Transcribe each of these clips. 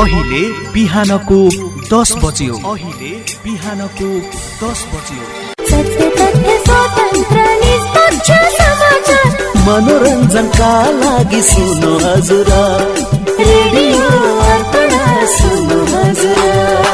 अहिले बिहानको दस बज्यो अहिले बिहानको दस बज्यो मनोरञ्जनका लागि सुन्नु हजुर। रेडियो सुन्नु हजुर।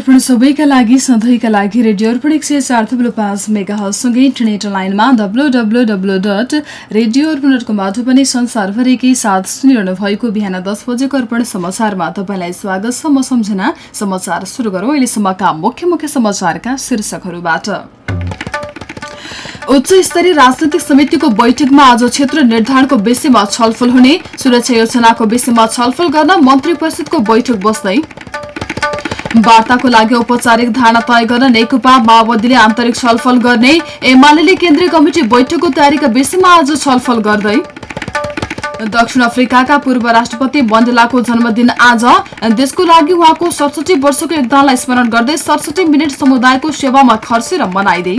अर्पण सबैका लागि सधैँका लागि रेडियो अर्पण एक सय चार थुप्रो पाँच मेगा हलसँगै इन्टरनेट लाइनमा W W W dot radio Arpan dot कमबाट पनि संसारभरिकै साथ सुनिरहनु भएको बिहान दस बजेको अर्पण समाचारमा तपाईँलाई स्वागत छ। म सम्झना समाचार सुरु गरौँ। अहिलेसम्मका मुख्य मुख्य समाचारका शीर्षकहरूबाट। उच्च स्तरीय राजनैतिक समितिको बैठकमा आज क्षेत्र निर्धारणको विषयमा छलफल हुने सुरक्षा योजनाको विषयमा छलफल गर्न मन्त्री परिषदको बैठक बस्दै वार्ताको लागि औपचारिक धारणा तय गर्न नेकपा माओवादीले आन्तरिक छलफल गर्ने एमाले केन्द्रीय कमिटी बैठकको तयारीका विषयमा आज छलफल गर्दै दक्षिण अफ्रिकाका पूर्व राष्ट्रपति मण्डेलाको जन्मदिन आज। देशको लागि उहाँको सडसठी वर्षको योगदानलाई स्मरण गर्दै सडसठी मिनट समुदायको सेवामा खर्चेर मनाइँदै।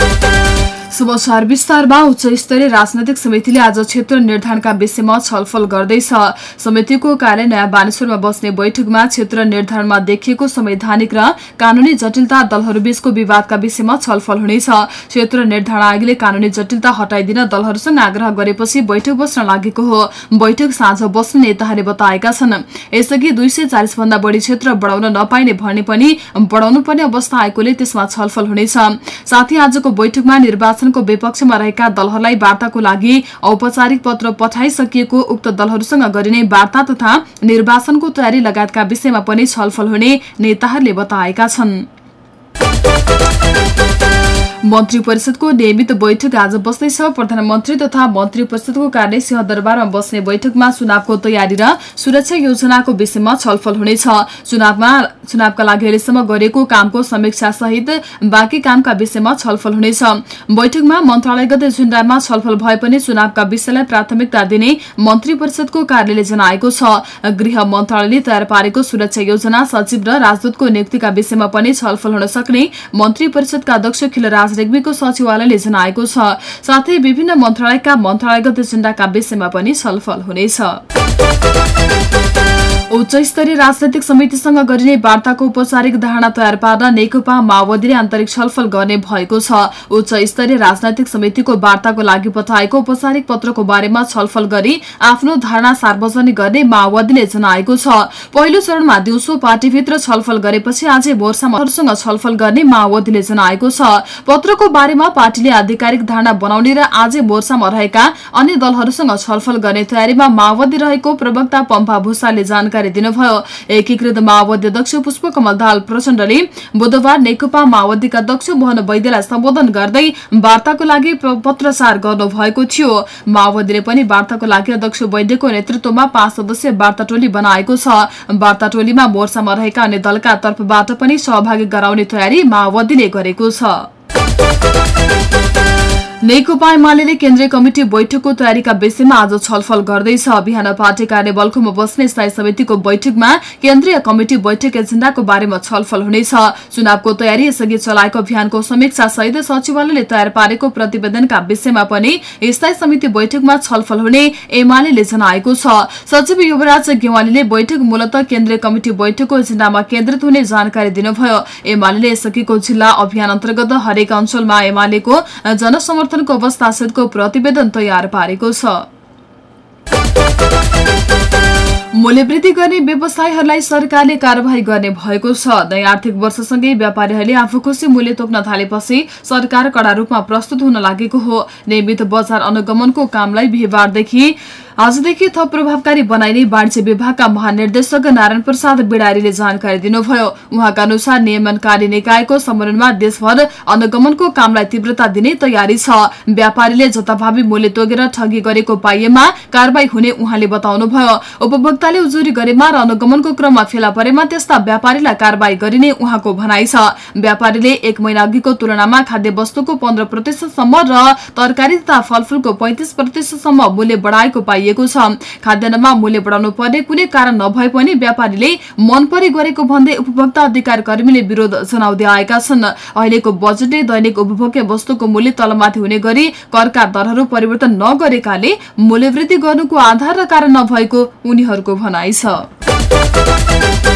समाचार विस्तारमा उच्च स्तरीय राजनैतिक समितिले आज क्षेत्र निर्धारणका विषयमा छलफल गर्दैछ। समितिको कार्य नयाँ बानेश्वरमा बस्ने बैठकमा क्षेत्र निर्धारणमा देखिएको संवैधानिक र कानूनी जटिलता दलहरूबीचको विवादका विषयमा छलफल हुनेछ। क्षेत्र निर्धारण आयोगले कानूनी जटिलता हटाइदिन दलहरूसँग आग्रह गरेपछि बैठक बस्न लागेको हो। बैठक साँझ बस्ने नेताहरूले बताएका छन्। यसअघि दुई सय चालिस भन्दा बढी क्षेत्र बढाउन नपाइने भने पनि बढाउनु पर्ने अवस्था आएकोले त्यसमा छलफल हुनेछ। साथै आजको बैठकमा निर्वाचन निर्वाचनको विपक्षमा रहेका दलहरूलाई वार्ताको लागि औपचारिक पत्र पठाइसकिएको उक्त दलहरूसँग गरिने वार्ता तथा निर्वाचनको तयारी लगायतका विषयमा पनि छलफल हुने नेताहरूले बताएका छन्। मन्त्री परिषदको नियमित बैठक आज बस्दैछ प्रधानमन्त्री तथा मन्त्री परिषदको कार्य सिंहदरबारमा बस्ने बैठकमा चुनावको तयारी र सुरक्षा योजनाको विषयमा छलफल हुनेछ। चुनावमा चुनावका लागि अहिलेसम्म गरेको कामको समीक्षा सहित बाँकी कामका विषयमा छलफल हुनेछ। बैठकमा मन्त्रालयगत एजेण्डामा छलफल भए पनि चुनावका विषयलाई प्राथमिकता दिने मन्त्री परिषदको कार्यालयले जनाएको छ। गृह मन्त्रालयले तयार पारेको सुरक्षा योजना सचिव र राजदूतको नियुक्तिका विषयमा पनि छलफल हुन सक्ने मन्त्री परिषदका अध्यक्ष खिलराज रेग्मीको सचिवालयले जनाएको छ। साथै विभिन्न मन्त्रालयका मन्त्रालयगत एजेण्डाका विषयमा पनि छलफल हुनेछ। उच्च स्तरीय राजनैतिक समितिसँग गरिने वार्ताको औपचारिक धारणा तयार पार्न नेकपा माओवादीले आन्तरिक छलफल गर्ने भएको छ। उच्च स्तरीय राजनैतिक समितिको वार्ताको लागि पठाएको औपचारिक पत्रको बारेमा छलफल गरी आफ्नो धारणा सार्वजनिक गर्ने माओवादीले जनाएको छ। पहिलो चरणमा दिउँसो पार्टीभित्र छलफल गरेपछि आजै मोर्चासँग छलफल गर्ने माओवादीले जनाएको छ। पत्रको बारेमा पार्टीले आधिकारिक धारणा बनाउने र आजै मोर्चामा रहेका अन्य दलहरूसँग छलफल गर्ने तयारीमा माओवादी रहेको प्रवक्ता पम्पा भूषाले जानकारी दिनुभयो। एकीकृत माओवादी अध्यक्ष पुष्पकमल दाहाल प्रचण्डले बुधबार नेकपा माओवादीका अध्यक्ष मोहन वैद्यलाई सम्बोधन गर्दै वार्ताको लागि पत्रचार गर्नुभएको थियो। माओवादीले पनि वार्ताको लागि अध्यक्ष वैद्यको नेतृत्वमा पाँच सदस्यीय वार्ता टोली बनाएको छ। वार्ता टोलीमा मोर्चामा रहेका अन्य दलका तर्फबाट पनि सहभागी गराउने तयारी माओवादीले गरेको छ। नेकपा एमाले केन्द्रीय कमिटी बैठकको तयारीका विषयमा आज छलफल गर्दैछ। बिहान पार्टी कार्यबलकोमा बस्ने स्थायी समितिको बैठकमा केन्द्रीय कमिटी बैठक एजेण्डाको बारेमा छलफल हुनेछ। चुनावको तयारी यसअघि चलाएको अभियानको समीक्षा सहित सचिवालयले तयार पारेको प्रतिवेदनका विषयमा पनि स्थायी समिति बैठकमा छलफल हुने एमाले जनाएको छ। सचिव युवराज गेवालीले बैठक मूलत केन्द्रीय कमिटी बैठकको एजेण्डामा केन्द्रित हुने जानकारी दिनुभयो। एमाले यसअघिको जिल्ला अभियान अन्तर्गत हरेक अञ्चलमा एमालेको जनसमर्थनको अवस्था सहितको प्रतिवेदन तयार पारेको छ। मूल्यवृद्धि गर्ने व्यवसायीहरूलाई सरकारले कार्यवाही गर्ने भएको छ। नयाँ आर्थिक वर्षसँगै व्यापारीहरूले आफू खुसी मूल्य तोक्न थालेपछि सरकार कड़ा रूपमा प्रस्तुत हुन लागेको हो। नियमित बजार अनुगमनको कामलाई बिहिबारदेखि आजदेखि थप प्रभावकारी बनाइने वाणिज्य विभागका महानिर्देशक नारायण प्रसाद बिडारीले जानकारी दिनुभयो। उहाँका अनुसार नियमनकारी निकायको समन्वयमा देशभर अनुगमनको कामलाई तीव्रता दिने तयारी छ। व्यापारीले जताभावी मूल्य तोगेर ठगी गरेको पाइएमा कारवाही हुने उहाँले बताउनुभयो। उपभोक्ताले उजुरी गरेमा र अनुगमनको क्रममा फेला परेमा त्यस्ता व्यापारीलाई कारवाही गरिने उहाँको भनाइ छ। व्यापारीले एक महिना अघिको तुलनामा खाद्य वस्तुको पन्ध्र प्रतिशतसम्म र तरकारी तथा फलफूलको पैंतिस प्रतिशतसम्म मूल्य बढाएको पाइएको छ। खाद्यान्नमा मूल्य बढाउनु पर्ने कुनै कारण नभए पनि व्यापारीले मन परी गरेको भन्दै उपभोक्ता अधिकार कर्मीले विरोध जनाउँदै आएका छन्। अहिलेको बजेटले दैनिक उपभोग्य वस्तुको मूल्य तलमाथि हुने गरी करका दरहरू परिवर्तन नगरेकाले मूल्यवृद्धि गर्नुको आधार र कारण नभएको उनीहरूको भनाइ छ।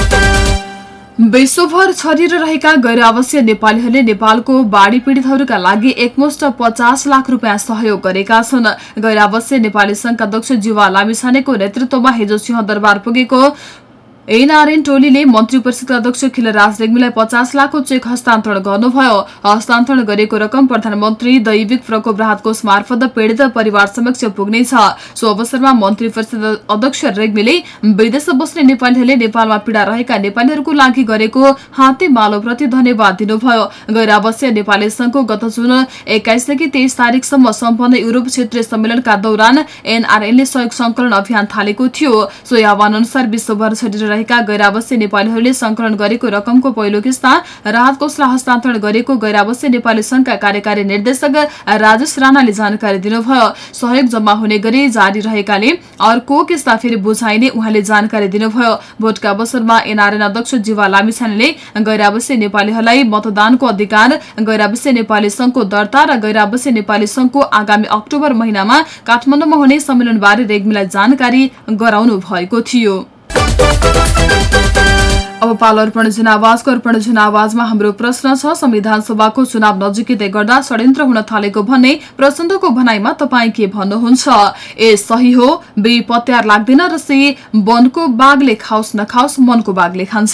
विश्वभर छरिएर रहेका गैर आवासीय नेपालीहरूले नेपालको बाढ़ी पीड़ितहरूका लागि एकमुष्ट पचास लाख रुपियाँ सहयोग गरेका छन्। गैर आवासीय नेपाली संघका अध्यक्ष जीवा लामिछानेको नेतृत्वमा हिजो सिंहदरबार पुगेको एनआरएन टोलीले मन्त्री परिषदका अध्यक्ष खिलराज रेग्मीलाई पचास लाखको चेक हस्तान्तरण गर्नुभयो। हस्तान्तरण गरेको रकम प्रधानमन्त्री दैविक प्रकोप राहत कोष मार्फत पीड़ित परिवार समक्ष पुग्नेछ। सो अवसरमा मन्त्री परिषद अध्यक्ष रेग्मीले विदेश बस्ने नेपालीहरूले नेपालमा पीड़ा रहेका नेपालीहरूको लागि गरेको हाते मालोप्रति धन्यवाद दिनुभयो। गैर आवासीय नेपाली संघको गत जुन एक्काइसदेखि तेइस तारिकसम्म सम्पन्न युरोप क्षेत्रीय सम्मेलनका दौरान एनआरएनले सहयोग संकलन अभियान थालेको थियो। सो आह्वान अनुसार विश्वभर रहेका गैर आवासीय नेपालीहरूले संकलन गरेको रकमको पहिलो किस्ता राहत कोषलाई हस्तान्तरण गरेको गैर आवासीय नेपाली संघका कार्यकारी निर्देशक राजेश राणाले जानकारी दिनुभयो। सहयोग जम्मा हुने गरी जारी रहेकाले अर्को किस्ता फेरि बुझाइने उहाँले जानकारी दिनुभयो। भोटका अवसरमा एनआरएन अध्यक्ष जीवा लामिछानेले गैर आवासीय नेपालीहरूलाई मतदानको अधिकार गैर आवासीय नेपाली संघको दर्ता र गैर आवासीय नेपाली संघको आगामी अक्टोबर महिनामा काठमाडौँमा हुने सम्मेलनबारे रेग्मीलाई जानकारी गराउनु भएको थियो। अब पालो अर्पण जनावाजको अर्पण जनावाजमा हाम्रो प्रश्न छ। संविधान सभाको चुनाव नजिकै गर्दा षड्यन्त्र हुन थालेको भन्ने प्रचण्डको भनाइमा तपाईँ के भन्नुहुन्छ? ए सही हो। बी पत्यार लाग्दैन र सी वनको बाघले खाओस् नखाओस् मनको बाघले खान्छ।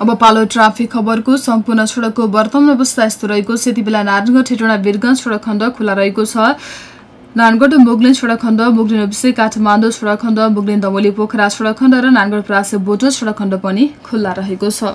अब पालो ट्राफिक खबरको सम्पूर्ण सड़कको वर्तमान अवस्था यस्तो रहेको छ। यति बेला नारायणगढ हेटोडा वीरगंज सड़क खण्ड खुला रहेको छ। नारायणगढ मुगलिन सड़क खण्ड मुगलिन अभिषेक काठमाडौँ सड़क खण्ड मुगलिन दमोली पोखरा सड़क खण्ड र नारायणगढ प्रासे बोटो सड़क खण्ड पनि खुल्ला रहेको छ।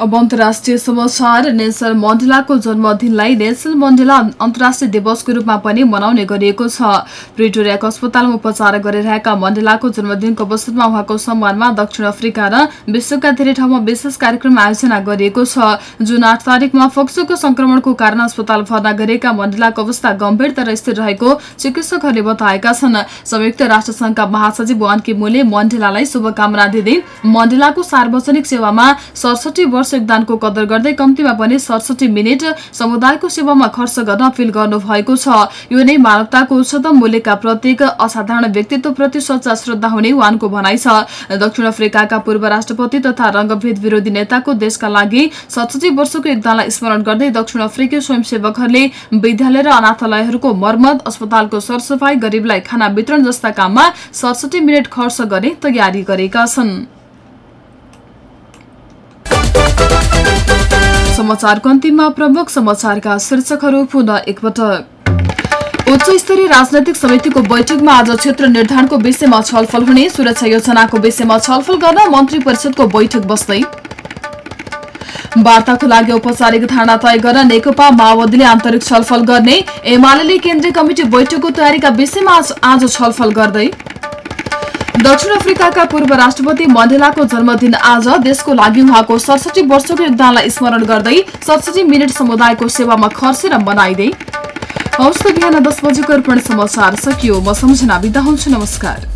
अब अन्तर्राष्ट्रिय समाचार नेल्सन मण्डेलाको जन्मदिनलाई नेल्सन मण्डेला अन्तर्राष्ट्रिय दिवसको रूपमा पनि मनाउने गरिएको छ। प्रिटोरियाको अस्पतालमा उपचार गरिरहेका मण्डेलाको जन्मदिनको अवसरमा उहाँको सम्मानमा दक्षिण अफ्रिका र विश्वका धेरै ठाउँमा विशेष कार्यक्रम आयोजना गरिएको छ। जुन आठ तारिकमा फोक्सोको संक्रमणको कारण अस्पताल भर्ना गरेका मण्डेलाको अवस्था गम्भीर तर स्थिर रहेको चिकित्सकहरूले बताएका छन्। संयुक्त राष्ट्रसंघका महासचिव वान कि मूले मण्डेलालाई शुभकामना दिँदै मण्डेलाको सार्वजनिक सेवामा सडसठी वर्ष योगदानको कदर गर्दै कम्तीमा पनि सडसठी मिनट समुदायको सेवामा खर्च गर्न अपिल गर्नु भएको छ। यो नै मानवताको उच्चतम मूल्यका प्रत्येक असाधारण व्यक्तित्व प्रति सच्चा श्रद्धा हुने उहाँको भनाइ छ। दक्षिण अफ्रिकाका पूर्व राष्ट्रपति तथा रंगभेद विरोधी नेताको देशका लागि सडसठी वर्षको योगदानलाई स्मरण गर्दै दक्षिण अफ्रिकी स्वयंसेवकहरूले विद्यालय र अनाथालयहरूको मर्मत अस्पतालको सरसफाई गरिबलाई खाना वितरण जस्ता काममा सडसठी मिनट खर्च गर्ने तयारी गरेका छन्। समाचारको अन्तिममा प्रमुख समाचारका शीर्षकहरू पुनः एकपटक। उच्च स्तरीय राजनैतिक समितिको बैठकमा आज क्षेत्र निर्धारणको विषयमा छलफल हुने सुरक्षा योजनाको विषयमा छलफल गर्न मन्त्री परिषदको बैठक बस्दै। वार्ताको लागि औपचारिक धारणा तय गर्न नेकपा माओवादीले आन्तरिक छलफल गर्ने एमाले केन्द्रीय कमिटी बैठकको तयारीका विषयमा आज छलफल गर्दै। दक्षिण अफ्रिकाका पूर्व राष्ट्रपति मण्डेलाको जन्मदिन आज देशको लागि उहाँको सडसठी वर्षको योगदानलाई स्मरण गर्दै सडसठी मिनट समुदायको सेवामा खर्चेर मनाइँदै। हौस् बिहान दस बजेको अर्पण समाचार सकियो। म नमस्कार।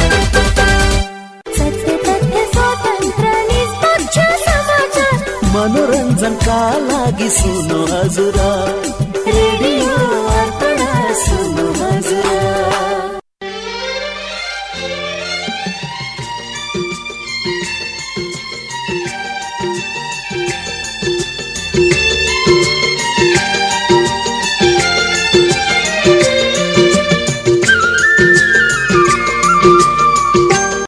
रमझमका लागि सुनो हजुर। रेडियो अर्पण सुनो हजुर।